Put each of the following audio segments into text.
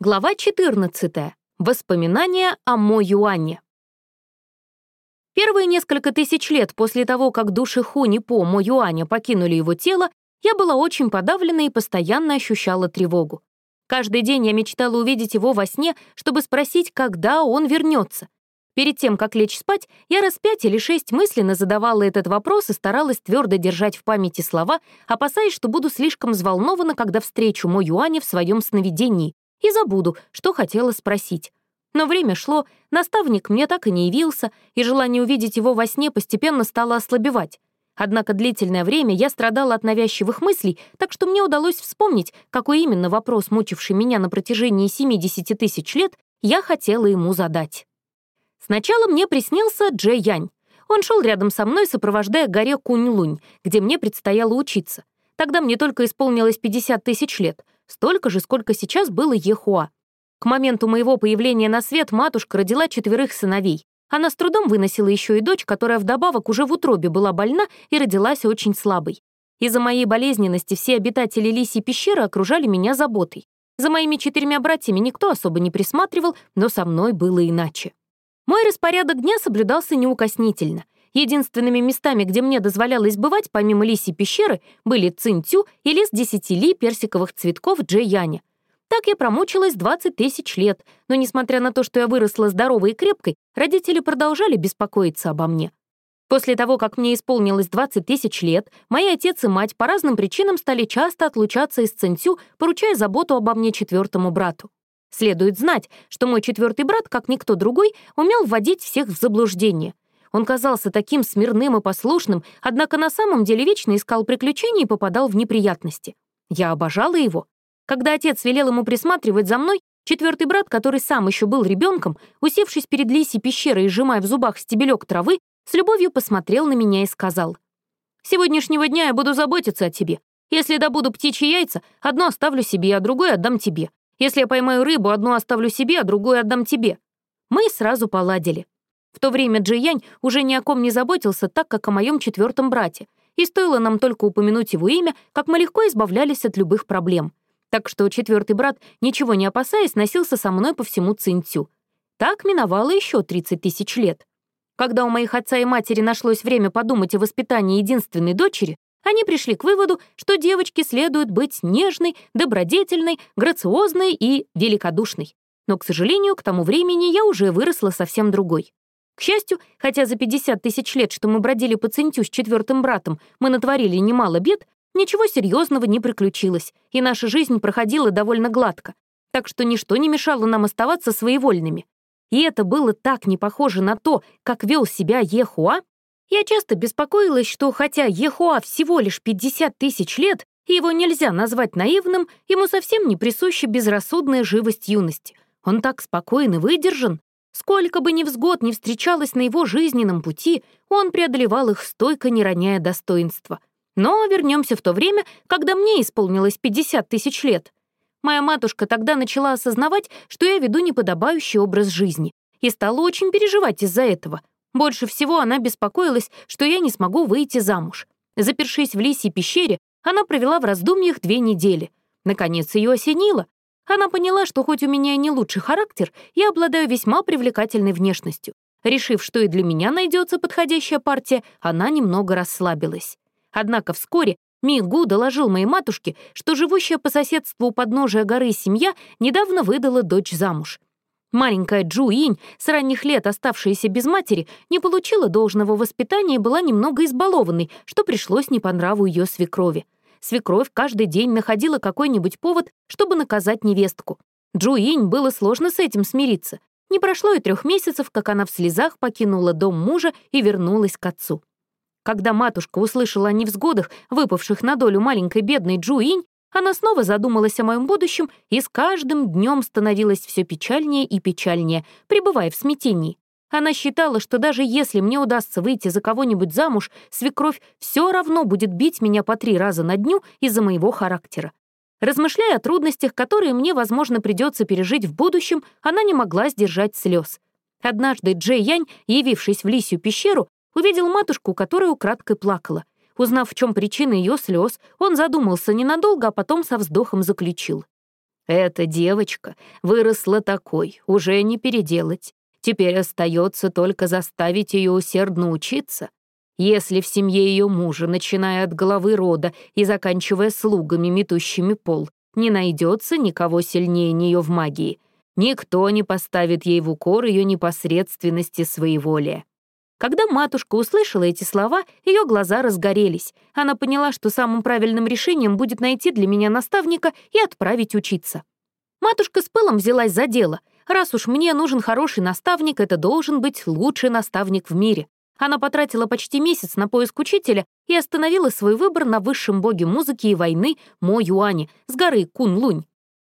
Глава 14. Воспоминания о Мо Юане. Первые несколько тысяч лет после того, как души Хуни По Мо Юаня покинули его тело, я была очень подавлена и постоянно ощущала тревогу. Каждый день я мечтала увидеть его во сне, чтобы спросить, когда он вернется. Перед тем, как лечь спать, я раз пять или шесть мысленно задавала этот вопрос и старалась твердо держать в памяти слова, опасаясь, что буду слишком взволнована, когда встречу Мо Юаня в своем сновидении, и забуду, что хотела спросить. Но время шло, наставник мне так и не явился, и желание увидеть его во сне постепенно стало ослабевать. Однако длительное время я страдала от навязчивых мыслей, так что мне удалось вспомнить, какой именно вопрос, мучивший меня на протяжении 70 тысяч лет, я хотела ему задать. Сначала мне приснился Джей Янь. Он шел рядом со мной, сопровождая горе Кунь-Лунь, где мне предстояло учиться. Тогда мне только исполнилось 50 тысяч лет — столько же, сколько сейчас было Ехуа. К моменту моего появления на свет матушка родила четверых сыновей. Она с трудом выносила еще и дочь, которая вдобавок уже в утробе была больна и родилась очень слабой. Из-за моей болезненности все обитатели лисьей пещеры окружали меня заботой. За моими четырьмя братьями никто особо не присматривал, но со мной было иначе. Мой распорядок дня соблюдался неукоснительно — Единственными местами, где мне дозволялось бывать, помимо лисьей пещеры, были Цинтю и лес десяти ли персиковых цветков Джэяня. Так я промучилась 20 тысяч лет, но, несмотря на то, что я выросла здоровой и крепкой, родители продолжали беспокоиться обо мне. После того, как мне исполнилось 20 тысяч лет, мои отец и мать по разным причинам стали часто отлучаться из Цинтю, поручая заботу обо мне четвертому брату. Следует знать, что мой четвертый брат, как никто другой, умел вводить всех в заблуждение — он казался таким смирным и послушным, однако на самом деле вечно искал приключений и попадал в неприятности. Я обожала его. Когда отец велел ему присматривать за мной, четвертый брат, который сам еще был ребенком, усевшись перед лисей пещерой и сжимая в зубах стебелек травы, с любовью посмотрел на меня и сказал, «Сегодняшнего дня я буду заботиться о тебе. Если добуду птичьи яйца, одно оставлю себе, а другое отдам тебе. Если я поймаю рыбу, одно оставлю себе, а другое отдам тебе». Мы сразу поладили. В то время Джиянь уже ни о ком не заботился так, как о моем четвертом брате, и стоило нам только упомянуть его имя, как мы легко избавлялись от любых проблем. Так что четвертый брат, ничего не опасаясь, носился со мной по всему Цинцю. Так миновало еще 30 тысяч лет. Когда у моих отца и матери нашлось время подумать о воспитании единственной дочери, они пришли к выводу, что девочке следует быть нежной, добродетельной, грациозной и великодушной. Но, к сожалению, к тому времени я уже выросла совсем другой. К счастью, хотя за 50 тысяч лет, что мы бродили по Цинтю с четвертым братом, мы натворили немало бед, ничего серьезного не приключилось, и наша жизнь проходила довольно гладко, так что ничто не мешало нам оставаться своевольными. И это было так не похоже на то, как вел себя Ехуа. Я часто беспокоилась, что хотя Ехуа всего лишь 50 тысяч лет, и его нельзя назвать наивным, ему совсем не присуща безрассудная живость юности. Он так спокоен и выдержан, Сколько бы невзгод ни встречалось на его жизненном пути, он преодолевал их стойко, не роняя достоинства. Но вернемся в то время, когда мне исполнилось 50 тысяч лет. Моя матушка тогда начала осознавать, что я веду неподобающий образ жизни, и стала очень переживать из-за этого. Больше всего она беспокоилась, что я не смогу выйти замуж. Запершись в лисьей пещере, она провела в раздумьях две недели. Наконец ее осенило. Она поняла, что хоть у меня и не лучший характер, я обладаю весьма привлекательной внешностью. Решив, что и для меня найдется подходящая партия, она немного расслабилась. Однако вскоре Мигу доложил моей матушке, что живущая по соседству у подножия горы семья недавно выдала дочь замуж. Маленькая Джу Инь, с ранних лет оставшаяся без матери, не получила должного воспитания и была немного избалованной, что пришлось не по нраву ее свекрови свекровь каждый день находила какой-нибудь повод, чтобы наказать невестку. Джуинь было сложно с этим смириться. Не прошло и трех месяцев, как она в слезах покинула дом мужа и вернулась к отцу. Когда матушка услышала о невзгодах, выпавших на долю маленькой бедной Джуинь, она снова задумалась о моем будущем и с каждым днем становилась все печальнее и печальнее, пребывая в смятении. Она считала, что даже если мне удастся выйти за кого-нибудь замуж, свекровь все равно будет бить меня по три раза на дню из-за моего характера. Размышляя о трудностях, которые мне, возможно, придется пережить в будущем, она не могла сдержать слез. Однажды Джей Янь, явившись в лисью пещеру, увидел матушку, которая украдкой плакала. Узнав, в чем причина ее слез, он задумался ненадолго, а потом со вздохом заключил. Эта девочка выросла такой, уже не переделать. Теперь остается только заставить ее усердно учиться. Если в семье ее мужа, начиная от головы рода и заканчивая слугами, метущими пол, не найдется никого сильнее нее в магии, никто не поставит ей в укор ее непосредственности своеволия. Когда матушка услышала эти слова, ее глаза разгорелись. Она поняла, что самым правильным решением будет найти для меня наставника и отправить учиться. Матушка с пылом взялась за дело. Раз уж мне нужен хороший наставник, это должен быть лучший наставник в мире. Она потратила почти месяц на поиск учителя и остановила свой выбор на высшем боге музыки и войны Мо Юане с горы Кун-Лунь.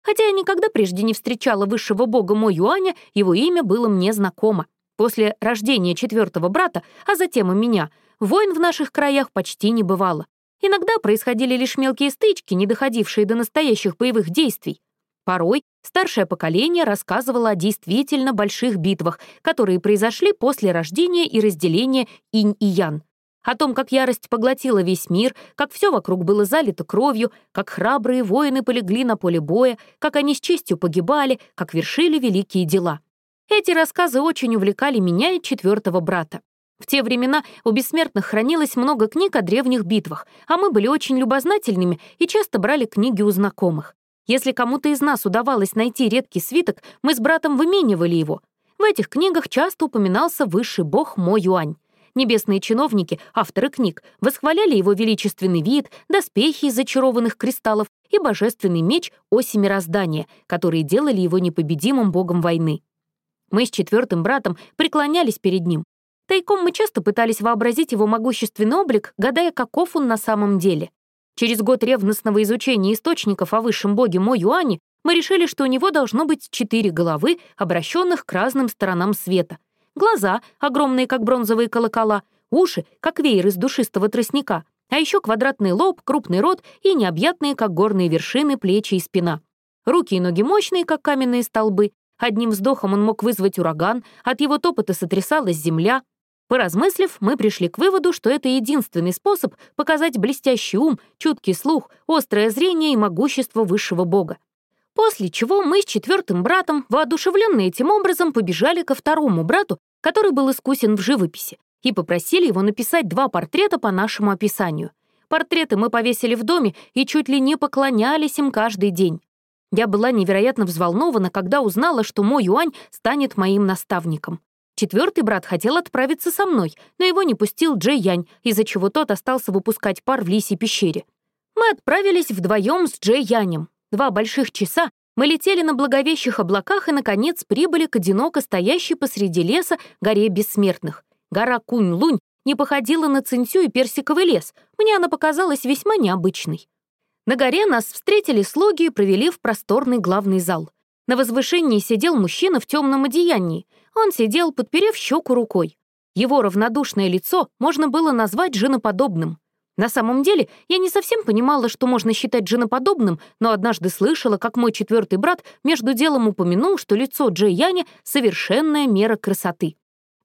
Хотя я никогда прежде не встречала высшего бога Мо Юаня, его имя было мне знакомо. После рождения четвертого брата, а затем и меня, войн в наших краях почти не бывало. Иногда происходили лишь мелкие стычки, не доходившие до настоящих боевых действий. Порой старшее поколение рассказывало о действительно больших битвах, которые произошли после рождения и разделения инь и ян. О том, как ярость поглотила весь мир, как все вокруг было залито кровью, как храбрые воины полегли на поле боя, как они с честью погибали, как вершили великие дела. Эти рассказы очень увлекали меня и четвертого брата. В те времена у бессмертных хранилось много книг о древних битвах, а мы были очень любознательными и часто брали книги у знакомых. Если кому-то из нас удавалось найти редкий свиток, мы с братом выменивали его. В этих книгах часто упоминался высший бог Мо Юань. Небесные чиновники, авторы книг, восхваляли его величественный вид, доспехи из зачарованных кристаллов и божественный меч оси мироздания, которые делали его непобедимым богом войны. Мы с четвертым братом преклонялись перед ним. Тайком мы часто пытались вообразить его могущественный облик, гадая, каков он на самом деле. Через год ревностного изучения источников о высшем боге Мо Юане мы решили, что у него должно быть четыре головы, обращенных к разным сторонам света. Глаза, огромные, как бронзовые колокола, уши, как веер из душистого тростника, а еще квадратный лоб, крупный рот и необъятные, как горные вершины, плечи и спина. Руки и ноги мощные, как каменные столбы, Одним вздохом он мог вызвать ураган, от его топота сотрясалась земля. Поразмыслив, мы пришли к выводу, что это единственный способ показать блестящий ум, чуткий слух, острое зрение и могущество высшего бога. После чего мы с четвертым братом, воодушевленные этим образом, побежали ко второму брату, который был искусен в живописи, и попросили его написать два портрета по нашему описанию. Портреты мы повесили в доме и чуть ли не поклонялись им каждый день. Я была невероятно взволнована, когда узнала, что мой Юань станет моим наставником. Четвертый брат хотел отправиться со мной, но его не пустил Джей Янь, из-за чего тот остался выпускать пар в лисьей пещере. Мы отправились вдвоем с Джей Янем. Два больших часа мы летели на благовещих облаках и, наконец, прибыли к одиноко стоящей посреди леса горе бессмертных. Гора Кунь-Лунь не походила на Цинцю и персиковый лес. Мне она показалась весьма необычной. На горе нас встретили слуги и провели в просторный главный зал. На возвышении сидел мужчина в темном одеянии. Он сидел, подперев щеку рукой. Его равнодушное лицо можно было назвать женоподобным. На самом деле, я не совсем понимала, что можно считать женоподобным, но однажды слышала, как мой четвертый брат между делом упомянул, что лицо Джей Яни — совершенная мера красоты.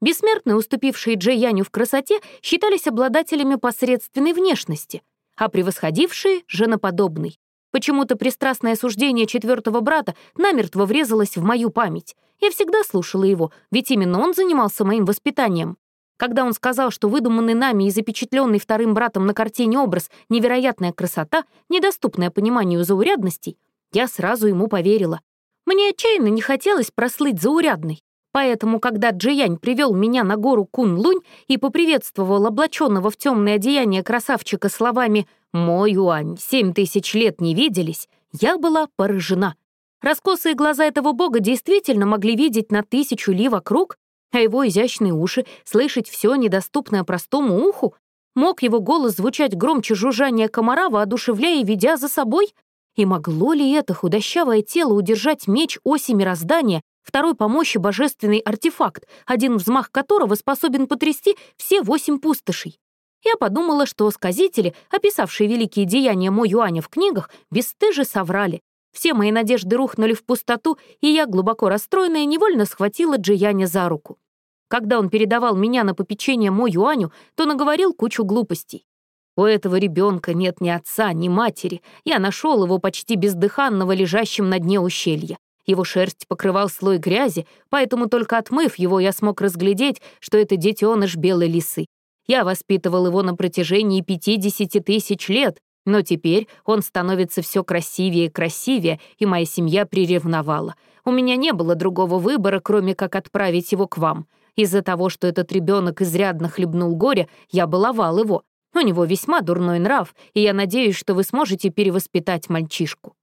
Бессмертные, уступившие Джей Яню в красоте, считались обладателями посредственной внешности — а превосходившие — женоподобный. Почему-то пристрастное суждение четвертого брата намертво врезалось в мою память. Я всегда слушала его, ведь именно он занимался моим воспитанием. Когда он сказал, что выдуманный нами и запечатленный вторым братом на картине образ «невероятная красота», недоступная пониманию заурядностей, я сразу ему поверила. Мне отчаянно не хотелось прослыть заурядной. Поэтому, когда Джиянь привел меня на гору Кун-Лунь и поприветствовал облаченного в темное одеяние красавчика словами «Мой Юань, семь тысяч лет не виделись», я была поражена. Раскосые глаза этого бога действительно могли видеть на тысячу ли вокруг, а его изящные уши слышать все недоступное простому уху. Мог его голос звучать громче жужжания комара, воодушевляя и ведя за собой? И могло ли это худощавое тело удержать меч оси мироздания, второй по мощи божественный артефакт, один взмах которого способен потрясти все восемь пустошей. Я подумала, что сказители, описавшие великие деяния Мо Юаня в книгах, бесстыже соврали. Все мои надежды рухнули в пустоту, и я, глубоко расстроенная, невольно схватила Джияня за руку. Когда он передавал меня на попечение Мо Юаню, то наговорил кучу глупостей. У этого ребенка нет ни отца, ни матери. Я нашел его почти бездыханного, лежащим на дне ущелья. Его шерсть покрывал слой грязи, поэтому только отмыв его, я смог разглядеть, что это детеныш белой лисы. Я воспитывал его на протяжении 50 тысяч лет, но теперь он становится все красивее и красивее, и моя семья приревновала. У меня не было другого выбора, кроме как отправить его к вам. Из-за того, что этот ребенок изрядно хлебнул горе, я баловал его. У него весьма дурной нрав, и я надеюсь, что вы сможете перевоспитать мальчишку».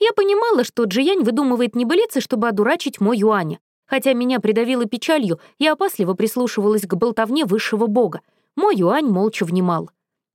Я понимала, что Джиянь выдумывает небылицы, чтобы одурачить мой Юаня. Хотя меня придавило печалью, я опасливо прислушивалась к болтовне высшего бога. Мой Юань молча внимал.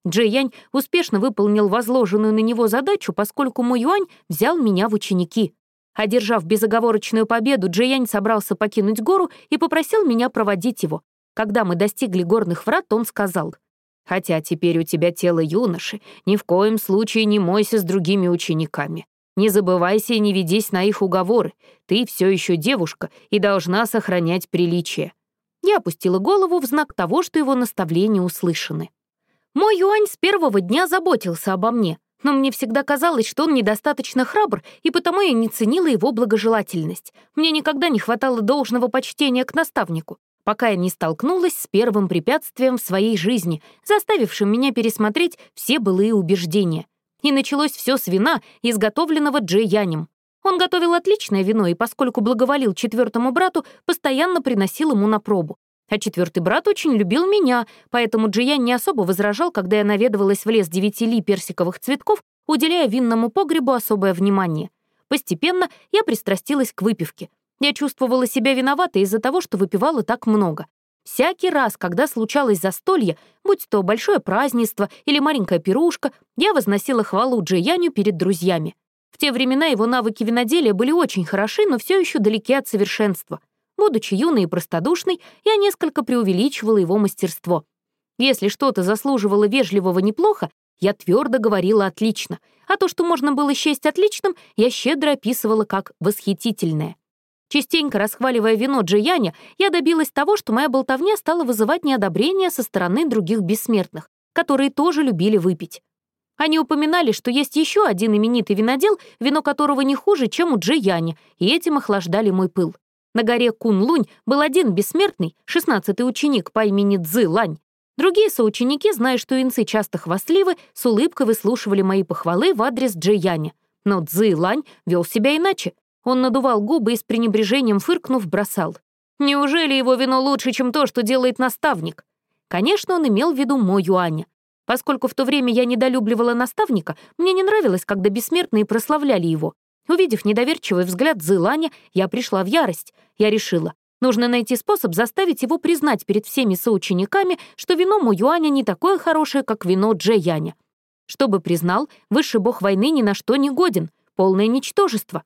Джиянь успешно выполнил возложенную на него задачу, поскольку мой Юань взял меня в ученики. Одержав безоговорочную победу, Джиянь собрался покинуть гору и попросил меня проводить его. Когда мы достигли горных врат, он сказал — Хотя теперь у тебя тело юноши, ни в коем случае не мойся с другими учениками. Не забывайся и не ведись на их уговоры. Ты все еще девушка и должна сохранять приличие». Я опустила голову в знак того, что его наставления услышаны. Мой Юань с первого дня заботился обо мне, но мне всегда казалось, что он недостаточно храбр, и потому я не ценила его благожелательность. Мне никогда не хватало должного почтения к наставнику пока я не столкнулась с первым препятствием в своей жизни, заставившим меня пересмотреть все былые убеждения. И началось все с вина, изготовленного Джей Янем. Он готовил отличное вино, и поскольку благоволил четвертому брату, постоянно приносил ему на пробу. А четвертый брат очень любил меня, поэтому Джиян не особо возражал, когда я наведывалась в лес девяти ли персиковых цветков, уделяя винному погребу особое внимание. Постепенно я пристрастилась к выпивке. Я чувствовала себя виноватой из-за того, что выпивала так много. Всякий раз, когда случалось застолье, будь то большое празднество или маленькая пирушка, я возносила хвалу Джияню перед друзьями. В те времена его навыки виноделия были очень хороши, но все еще далеки от совершенства. Будучи юной и простодушной, я несколько преувеличивала его мастерство. Если что-то заслуживало вежливого неплохо, я твердо говорила «отлично», а то, что можно было счесть отличным, я щедро описывала как «восхитительное». Частенько расхваливая вино Джияня, я добилась того, что моя болтовня стала вызывать неодобрение со стороны других бессмертных, которые тоже любили выпить. Они упоминали, что есть еще один именитый винодел, вино которого не хуже, чем у Джияня, и этим охлаждали мой пыл. На горе Кун-Лунь был один бессмертный, шестнадцатый ученик по имени Цзы Лань. Другие соученики, зная, что инцы часто хвастливы, с улыбкой выслушивали мои похвалы в адрес Джияня. Но Цзы Лань вел себя иначе. Он надувал губы и с пренебрежением фыркнув бросал. «Неужели его вино лучше, чем то, что делает наставник?» Конечно, он имел в виду мой Юаня. Поскольку в то время я недолюбливала наставника, мне не нравилось, когда бессмертные прославляли его. Увидев недоверчивый взгляд Зыланя, я пришла в ярость. Я решила, нужно найти способ заставить его признать перед всеми соучениками, что вино Муюаня не такое хорошее, как вино Джеяня. Чтобы признал, высший бог войны ни на что не годен, полное ничтожество.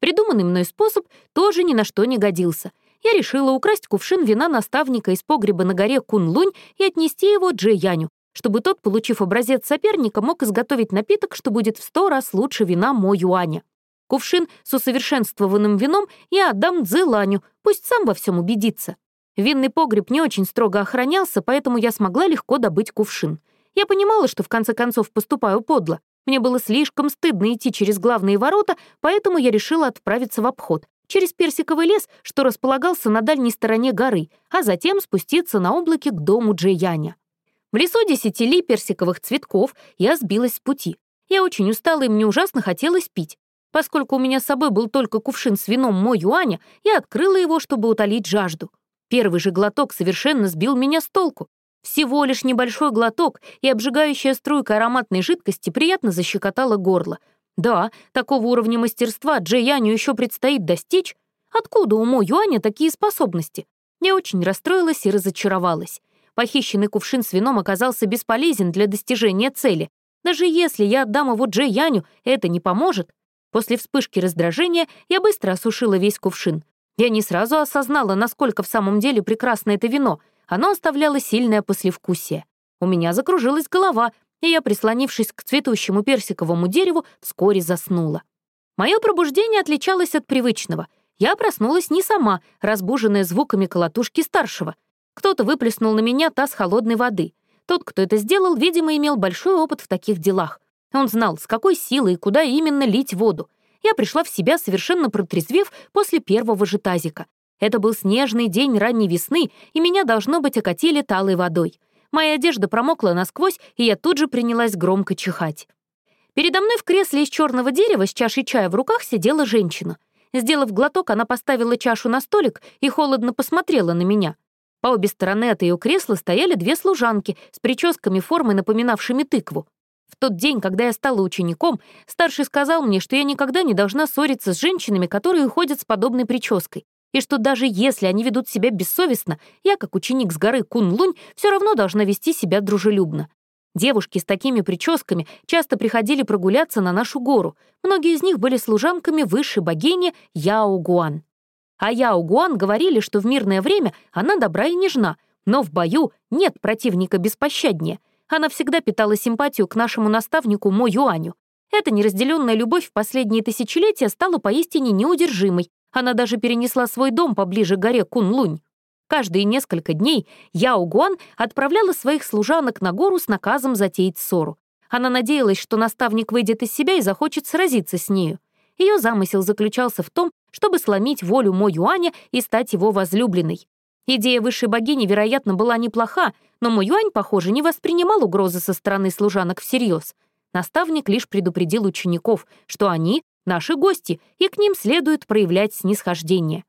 Придуманный мной способ тоже ни на что не годился. Я решила украсть кувшин вина наставника из погреба на горе Кунлунь и отнести его Джи Яню, чтобы тот, получив образец соперника, мог изготовить напиток, что будет в сто раз лучше вина Мо Юаня. Кувшин с усовершенствованным вином я отдам Цзы Ланю, пусть сам во всем убедится. Винный погреб не очень строго охранялся, поэтому я смогла легко добыть кувшин. Я понимала, что в конце концов поступаю подло, мне было слишком стыдно идти через главные ворота, поэтому я решила отправиться в обход, через персиковый лес, что располагался на дальней стороне горы, а затем спуститься на облаке к дому Джейяня. В лесу десяти персиковых цветков я сбилась с пути. Я очень устала, и мне ужасно хотелось пить. Поскольку у меня с собой был только кувшин с вином Мо Юаня, я открыла его, чтобы утолить жажду. Первый же глоток совершенно сбил меня с толку. Всего лишь небольшой глоток, и обжигающая струйка ароматной жидкости приятно защекотала горло. Да, такого уровня мастерства Джей Яню еще предстоит достичь. Откуда у Мо Юаня такие способности? Я очень расстроилась и разочаровалась. Похищенный кувшин с вином оказался бесполезен для достижения цели. Даже если я отдам его Джей Яню, это не поможет. После вспышки раздражения я быстро осушила весь кувшин. Я не сразу осознала, насколько в самом деле прекрасно это вино — оно оставляло сильное послевкусие. У меня закружилась голова, и я, прислонившись к цветущему персиковому дереву, вскоре заснула. Мое пробуждение отличалось от привычного. Я проснулась не сама, разбуженная звуками колотушки старшего. Кто-то выплеснул на меня таз холодной воды. Тот, кто это сделал, видимо, имел большой опыт в таких делах. Он знал, с какой силой и куда именно лить воду. Я пришла в себя, совершенно протрезвев после первого же тазика. Это был снежный день ранней весны, и меня, должно быть, окатили талой водой. Моя одежда промокла насквозь, и я тут же принялась громко чихать. Передо мной в кресле из черного дерева с чашей чая в руках сидела женщина. Сделав глоток, она поставила чашу на столик и холодно посмотрела на меня. По обе стороны от ее кресла стояли две служанки с прическами формы, напоминавшими тыкву. В тот день, когда я стала учеником, старший сказал мне, что я никогда не должна ссориться с женщинами, которые уходят с подобной прической, и что даже если они ведут себя бессовестно, я, как ученик с горы Кун-Лунь, все равно должна вести себя дружелюбно. Девушки с такими прическами часто приходили прогуляться на нашу гору. Многие из них были служанками высшей богини Яо Гуан. А Яо Гуан говорили, что в мирное время она добра и нежна, но в бою нет противника беспощаднее. Она всегда питала симпатию к нашему наставнику Мо Юаню. Эта неразделенная любовь в последние тысячелетия стала поистине неудержимой. Она даже перенесла свой дом поближе к горе Кун-Лунь. Каждые несколько дней Яо Гуан отправляла своих служанок на гору с наказом затеять ссору. Она надеялась, что наставник выйдет из себя и захочет сразиться с нею. Ее замысел заключался в том, чтобы сломить волю Мо Юаня и стать его возлюбленной. Идея высшей богини, вероятно, была неплоха, но Мо Юань, похоже, не воспринимал угрозы со стороны служанок всерьез. Наставник лишь предупредил учеников, что они — наши гости, и к ним следует проявлять снисхождение.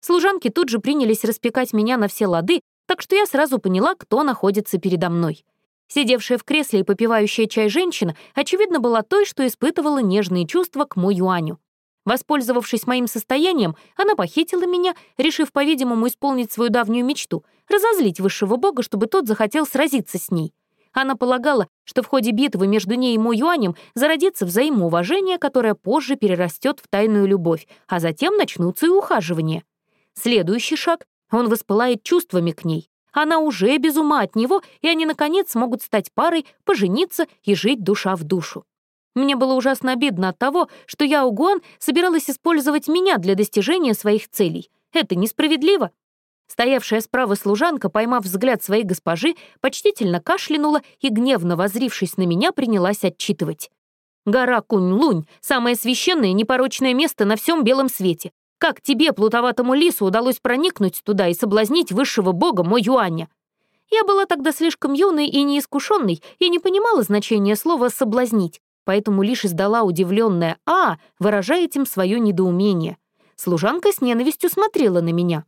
Служанки тут же принялись распекать меня на все лады, так что я сразу поняла, кто находится передо мной. Сидевшая в кресле и попивающая чай женщина, очевидно, была той, что испытывала нежные чувства к Мо Юаню. Воспользовавшись моим состоянием, она похитила меня, решив, по-видимому, исполнить свою давнюю мечту — разозлить высшего бога, чтобы тот захотел сразиться с ней. Она полагала, что в ходе битвы между ней и Мо Юанем зародится взаимоуважение, которое позже перерастет в тайную любовь, а затем начнутся и ухаживания. Следующий шаг — он воспылает чувствами к ней. Она уже без ума от него, и они, наконец, смогут стать парой, пожениться и жить душа в душу. Мне было ужасно обидно от того, что Яо Гуан собиралась использовать меня для достижения своих целей. Это несправедливо. Стоявшая справа служанка, поймав взгляд своей госпожи, почтительно кашлянула и, гневно возрившись на меня, принялась отчитывать. «Гора Кунь-Лунь — самое священное непорочное место на всем белом свете. Как тебе, плутоватому лису, удалось проникнуть туда и соблазнить высшего бога мой Юаня? Я была тогда слишком юной и неискушенной и не понимала значения слова «соблазнить», поэтому лишь издала удивленное «А», выражая этим свое недоумение. Служанка с ненавистью смотрела на меня.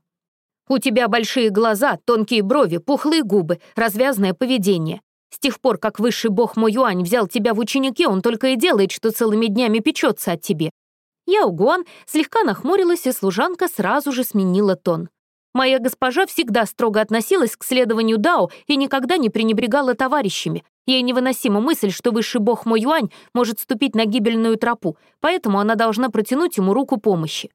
«У тебя большие глаза, тонкие брови, пухлые губы, развязное поведение. С тех пор, как высший бог мой Юань взял тебя в ученики, он только и делает, что целыми днями печется от тебе. Яо Гуан слегка нахмурилась, и служанка сразу же сменила тон. «Моя госпожа всегда строго относилась к следованию Дао и никогда не пренебрегала товарищами. Ей невыносима мысль, что высший бог Мо Юань может ступить на гибельную тропу, поэтому она должна протянуть ему руку помощи».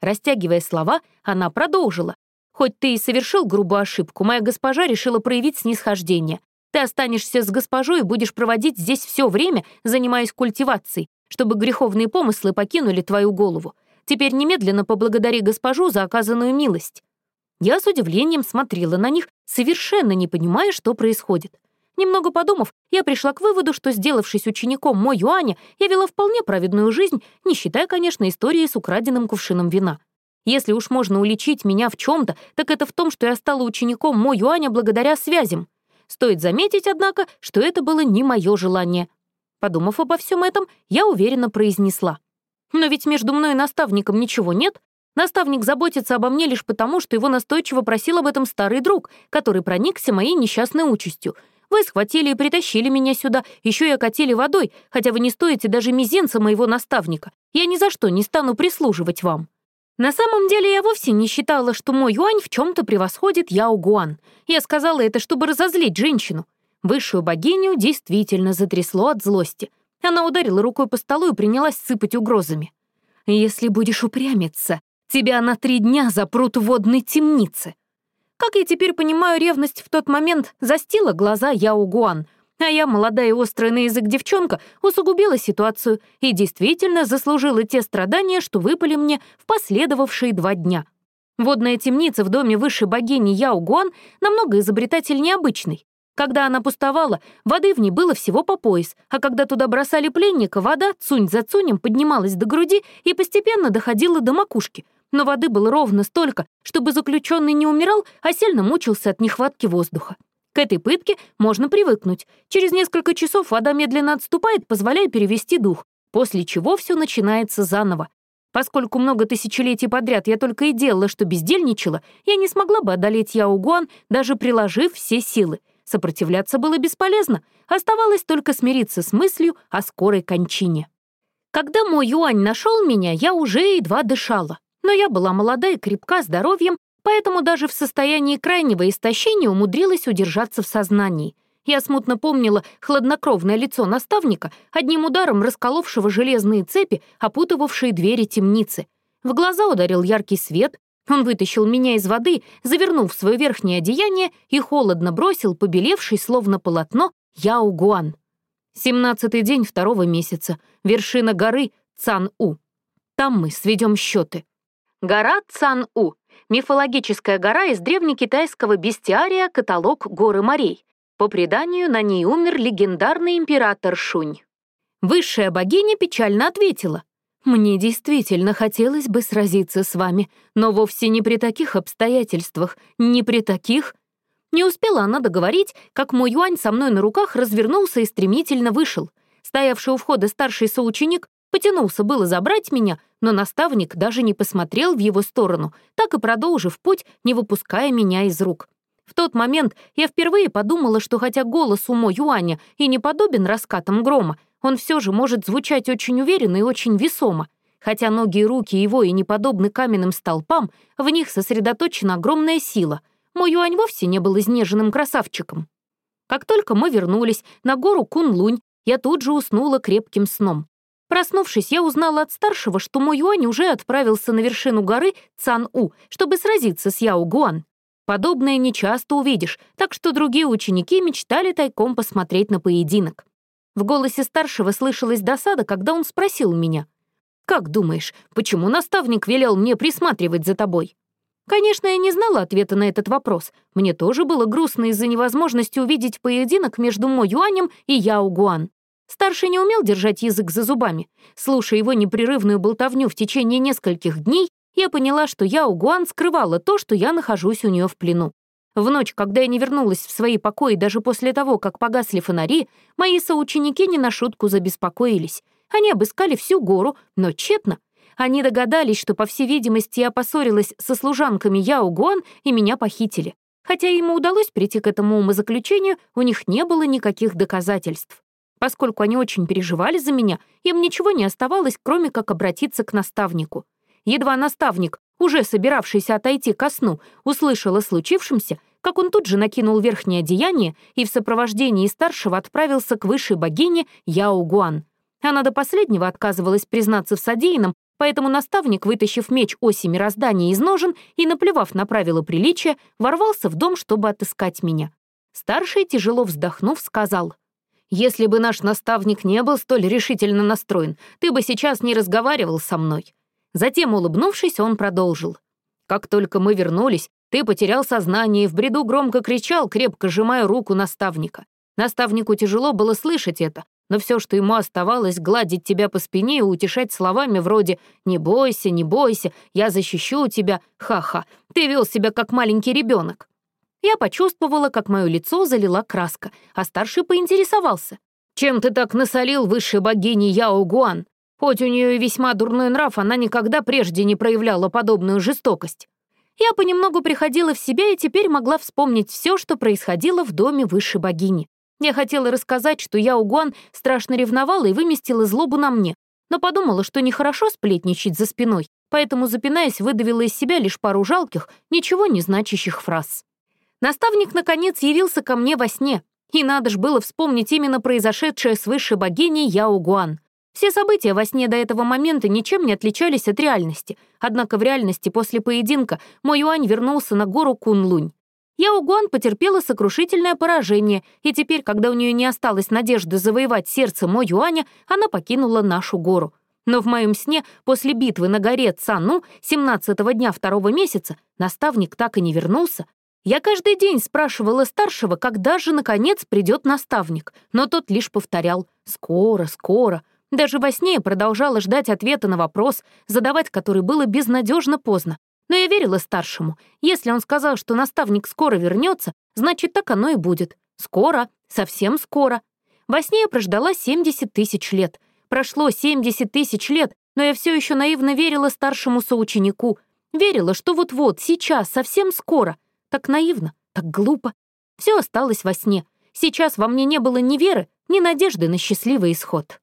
Растягивая слова, она продолжила. «Хоть ты и совершил грубую ошибку, моя госпожа решила проявить снисхождение. Ты останешься с госпожой и будешь проводить здесь все время, занимаясь культивацией, чтобы греховные помыслы покинули твою голову. Теперь немедленно поблагодари госпожу за оказанную милость». Я с удивлением смотрела на них, совершенно не понимая, что происходит. Немного подумав, я пришла к выводу, что, сделавшись учеником Мо Юаня, я вела вполне праведную жизнь, не считая, конечно, истории с украденным кувшином вина. Если уж можно уличить меня в чем то так это в том, что я стала учеником Мо Юаня благодаря связям. Стоит заметить, однако, что это было не мое желание. Подумав обо всем этом, я уверенно произнесла. «Но ведь между мной и наставником ничего нет. Наставник заботится обо мне лишь потому, что его настойчиво просил об этом старый друг, который проникся моей несчастной участью. Вы схватили и притащили меня сюда, еще и окатили водой, хотя вы не стоите даже мизинца моего наставника. Я ни за что не стану прислуживать вам». На самом деле я вовсе не считала, что мой юань в чем то превосходит Яо Гуан. Я сказала это, чтобы разозлить женщину. Высшую богиню действительно затрясло от злости. Она ударила рукой по столу и принялась сыпать угрозами. «Если будешь упрямиться, тебя на три дня запрут в водной темнице». Как я теперь понимаю, ревность в тот момент застила глаза Яо Гуан, а я, молодая и острая на язык девчонка, усугубила ситуацию и действительно заслужила те страдания, что выпали мне в последовавшие два дня. Водная темница в доме высшей богини Яо Гуан намного изобретатель необычный. Когда она пустовала, воды в ней было всего по пояс, а когда туда бросали пленника, вода цунь за цунем поднималась до груди и постепенно доходила до макушки. Но воды было ровно столько, чтобы заключенный не умирал, а сильно мучился от нехватки воздуха. К этой пытке можно привыкнуть. Через несколько часов вода медленно отступает, позволяя перевести дух, после чего все начинается заново. Поскольку много тысячелетий подряд я только и делала, что бездельничала, я не смогла бы одолеть Яугуан, даже приложив все силы. Сопротивляться было бесполезно, оставалось только смириться с мыслью о скорой кончине. Когда мой юань нашел меня, я уже едва дышала. Но я была молода и крепка здоровьем, поэтому даже в состоянии крайнего истощения умудрилась удержаться в сознании. Я смутно помнила хладнокровное лицо наставника, одним ударом расколовшего железные цепи, опутывавшие двери темницы. В глаза ударил яркий свет, он вытащил меня из воды, завернул в свое верхнее одеяние и холодно бросил побелевший, словно полотно, Яугуан. Семнадцатый день второго месяца. Вершина горы Цан-У. Там мы сведем счеты. Гора Цан-У. Мифологическая гора из древнекитайского бестиария «Каталог горы морей». По преданию, на ней умер легендарный император Шунь. Высшая богиня печально ответила. «Мне действительно хотелось бы сразиться с вами, но вовсе не при таких обстоятельствах, не при таких...» Не успела она договорить, как мой юань со мной на руках развернулся и стремительно вышел. Стоявший у входа старший соученик потянулся было забрать меня, но наставник даже не посмотрел в его сторону, так и продолжив путь, не выпуская меня из рук. В тот момент я впервые подумала, что хотя голос у Мо Юаня и не подобен раскатам грома, он все же может звучать очень уверенно и очень весомо. Хотя ноги и руки его и не подобны каменным столпам, в них сосредоточена огромная сила. Мой Юань вовсе не был изнеженным красавчиком. Как только мы вернулись на гору Кунлунь, я тут же уснула крепким сном. Проснувшись, я узнала от старшего, что мой Юань уже отправился на вершину горы Цан-У, чтобы сразиться с Яо Гуан. Подобное нечасто увидишь, так что другие ученики мечтали тайком посмотреть на поединок. В голосе старшего слышалась досада, когда он спросил меня. «Как думаешь, почему наставник велел мне присматривать за тобой?» Конечно, я не знала ответа на этот вопрос. Мне тоже было грустно из-за невозможности увидеть поединок между Мо Юанем и Яо Гуан. Старший не умел держать язык за зубами. Слушая его непрерывную болтовню в течение нескольких дней, я поняла, что Яо Гуан скрывала то, что я нахожусь у нее в плену. В ночь, когда я не вернулась в свои покои даже после того, как погасли фонари, мои соученики не на шутку забеспокоились. Они обыскали всю гору, но тщетно. Они догадались, что, по всей видимости, я поссорилась со служанками Яо Гуан и меня похитили. Хотя им удалось прийти к этому умозаключению, у них не было никаких доказательств. Поскольку они очень переживали за меня, им ничего не оставалось, кроме как обратиться к наставнику. Едва наставник уже собиравшийся отойти ко сну, услышал о случившемся, как он тут же накинул верхнее одеяние и в сопровождении старшего отправился к высшей богине Яо Гуан. Она до последнего отказывалась признаться в содеянном, поэтому наставник, вытащив меч оси мироздания из ножен и наплевав на правила приличия, ворвался в дом, чтобы отыскать меня. Старший, тяжело вздохнув, сказал, «Если бы наш наставник не был столь решительно настроен, ты бы сейчас не разговаривал со мной. Затем, улыбнувшись, он продолжил. «Как только мы вернулись, ты потерял сознание и в бреду громко кричал, крепко сжимая руку наставника. Наставнику тяжело было слышать это, но все, что ему оставалось, гладить тебя по спине и утешать словами вроде «Не бойся, не бойся, я защищу тебя, ха-ха, ты вел себя как маленький ребенок». Я почувствовала, как мое лицо залила краска, а старший поинтересовался. «Чем ты так насолил высшей богини Яо Гуан? Хоть у нее и весьма дурной нрав, она никогда прежде не проявляла подобную жестокость. Я понемногу приходила в себя и теперь могла вспомнить все, что происходило в доме высшей богини. Я хотела рассказать, что я Угуан страшно ревновала и выместила злобу на мне, но подумала, что нехорошо сплетничать за спиной, поэтому, запинаясь, выдавила из себя лишь пару жалких, ничего не значащих фраз. Наставник, наконец, явился ко мне во сне, и надо ж было вспомнить именно произошедшее с высшей богиней Яо Гуан. Все события во сне до этого момента ничем не отличались от реальности, однако в реальности после поединка мой Юань вернулся на гору Кунлунь. Яо Гуан потерпела сокрушительное поражение, и теперь, когда у нее не осталось надежды завоевать сердце Мо Юаня, она покинула нашу гору. Но в моем сне после битвы на горе Цану 17-го дня второго месяца наставник так и не вернулся. Я каждый день спрашивала старшего, когда же, наконец, придет наставник, но тот лишь повторял «скоро, скоро». Даже во сне я продолжала ждать ответа на вопрос, задавать который было безнадежно поздно. Но я верила старшему. Если он сказал, что наставник скоро вернется, значит, так оно и будет. Скоро, совсем скоро. Во сне я прождала 70 тысяч лет. Прошло 70 тысяч лет, но я все еще наивно верила старшему соученику. Верила, что вот-вот, сейчас, совсем скоро. Так наивно, так глупо. Все осталось во сне. Сейчас во мне не было ни веры, ни надежды на счастливый исход.